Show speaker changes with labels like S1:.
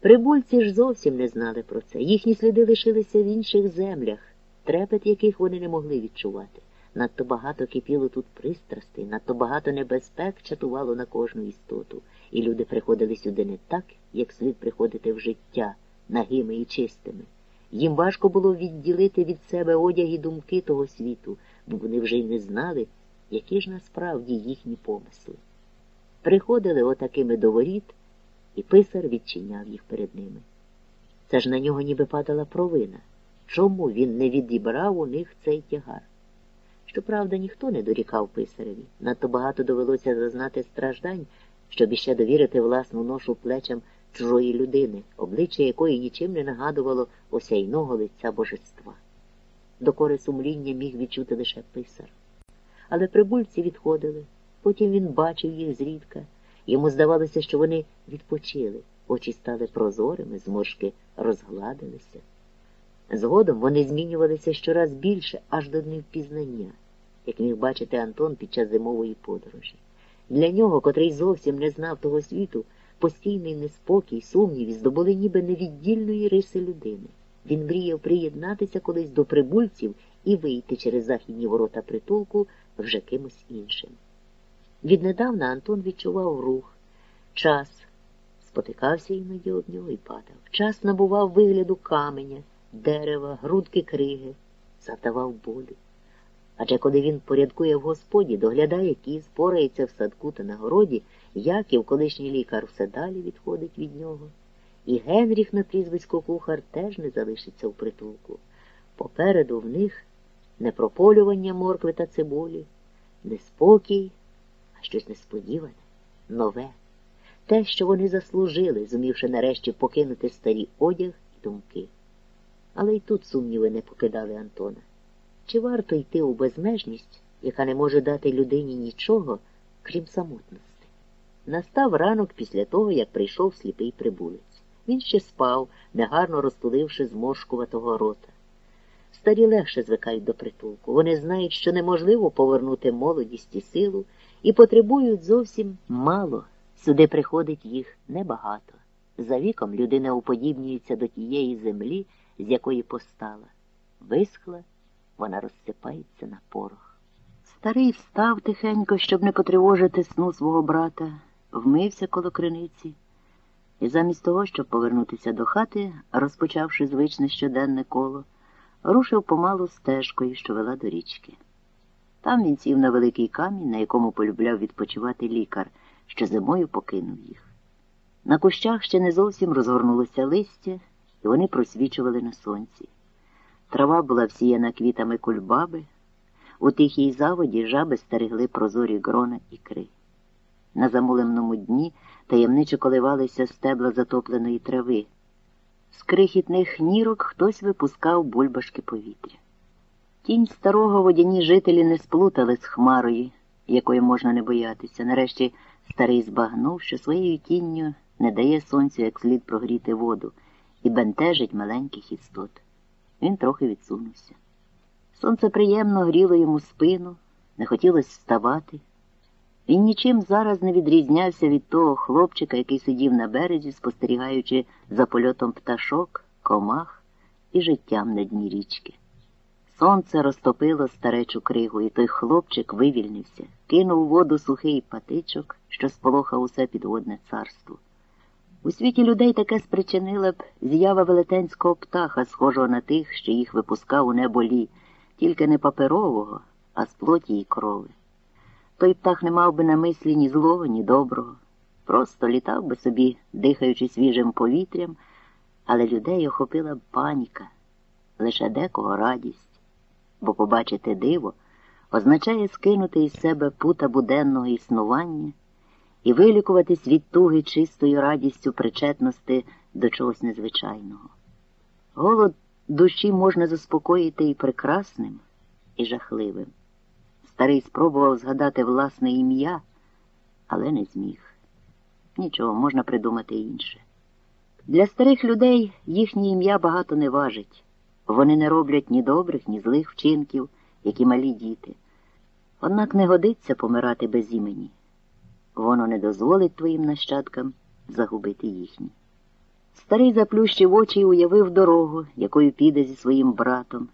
S1: Прибульці ж зовсім не знали про це. Їхні сліди лишилися в інших землях, трепет яких вони не могли відчувати. Надто багато кипіло тут пристрастей, надто багато небезпек чатувало на кожну істоту, і люди приходили сюди не так, як слід приходити в життя, нагими і чистими. Їм важко було відділити від себе одяг і думки того світу, бо вони вже й не знали, які ж насправді їхні помисли. Приходили отакими до воріт, і писар відчиняв їх перед ними. Це ж на нього ніби падала провина. Чому він не відібрав у них цей тягар? Щоправда, ніхто не дорікав писареві. Надто багато довелося зазнати страждань, щоб іще довірити власну ношу плечам чужої людини, обличчя якої нічим не нагадувало осяйного лиця божества. Докори сумління міг відчути лише писар. Але прибульці відходили, потім він бачив їх зрідка. Йому здавалося, що вони відпочили, очі стали прозорими, зморшки розгладилися. Згодом вони змінювалися щораз більше, аж до невпізнання, як міг бачити Антон під час зимової подорожі. Для нього, котрий зовсім не знав того світу, постійний неспокій, сумніві здобули ніби невіддільної риси людини. Він мріяв приєднатися колись до прибульців і вийти через західні ворота притулку вже кимось іншим. Віднедавна Антон відчував рух, час, спотикався іноді об нього і падав. Час набував вигляду каменя, дерева, грудки криги, завдавав болю. Адже коли він порядкує в господі, доглядає кіз, порається в садку та на городі, Яків, колишній лікар, все далі відходить від нього. І Генріх на прізвисько кухар теж не залишиться в притулку. Попереду в них не прополювання моркви та цибулі, не спокій, а щось несподіване, нове, те, що вони заслужили, зумівши нарешті покинути старі одяг і думки. Але й тут сумніви не покидали Антона. Чи варто йти у безмежність, яка не може дати людині нічого, крім самотності? Настав ранок після того, як прийшов сліпий прибулець. Він ще спав, негарно розтуливши зморшкуватого рота. Старі легше звикають до притулку. Вони знають, що неможливо повернути молодість і силу, і потребують зовсім мало. Сюди приходить їх небагато. За віком людина уподібнюється до тієї землі, з якої постала. Висхла, вона розсипається на порох. Старий встав тихенько, щоб не потривожити сну свого брата, вмився коло криниці і замість того, щоб повернутися до хати, розпочавши звичне щоденне коло, рушив помалу стежкою, що вела до річки. Там він сів на великий камінь, на якому полюбляв відпочивати лікар, що зимою покинув їх. На кущах ще не зовсім розгорнулося листя, і вони просвічували на сонці. Трава була всіяна квітами кульбаби, у тихій заводі жаби стерегли прозорі грона і кри. На замуленому дні таємничо коливалися стебла затопленої трави. З крихітних нірок хтось випускав бульбашки повітря. Тінь старого водяні жителі не сплутали з хмарою, якої можна не боятися. Нарешті старий збагнув, що своєю тінню не дає сонцю як слід прогріти воду і бентежить маленьких істот. Він трохи відсунувся. Сонце приємно гріло йому спину, не хотілося вставати. Він нічим зараз не відрізнявся від того хлопчика, який сидів на березі, спостерігаючи за польотом пташок, комах і життям на дні річки. Сонце розтопило старечу кригу, і той хлопчик вивільнився, кинув у воду сухий патичок, що сполохав усе підводне царство. У світі людей таке спричинила б з'ява велетенського птаха, схожого на тих, що їх випускав у небо лі, тільки не паперового, а з плоті й крови. Той птах не мав би на мислі ні злого, ні доброго, просто літав би собі, дихаючи свіжим повітрям, але людей охопила б паніка, лише декого радість, бо побачити диво означає скинути із себе пута буденного існування і вилікуватись від туги чистою радістю причетності до чогось незвичайного. Голод душі можна заспокоїти і прекрасним, і жахливим. Старий спробував згадати власне ім'я, але не зміг. Нічого, можна придумати інше. Для старих людей їхнє ім'я багато не важить. Вони не роблять ні добрих, ні злих вчинків, як і малі діти. Однак не годиться помирати без імені. Воно не дозволить твоїм нащадкам загубити їхні.
S2: Старий заплющив очі і уявив дорогу, якою піде зі своїм братом.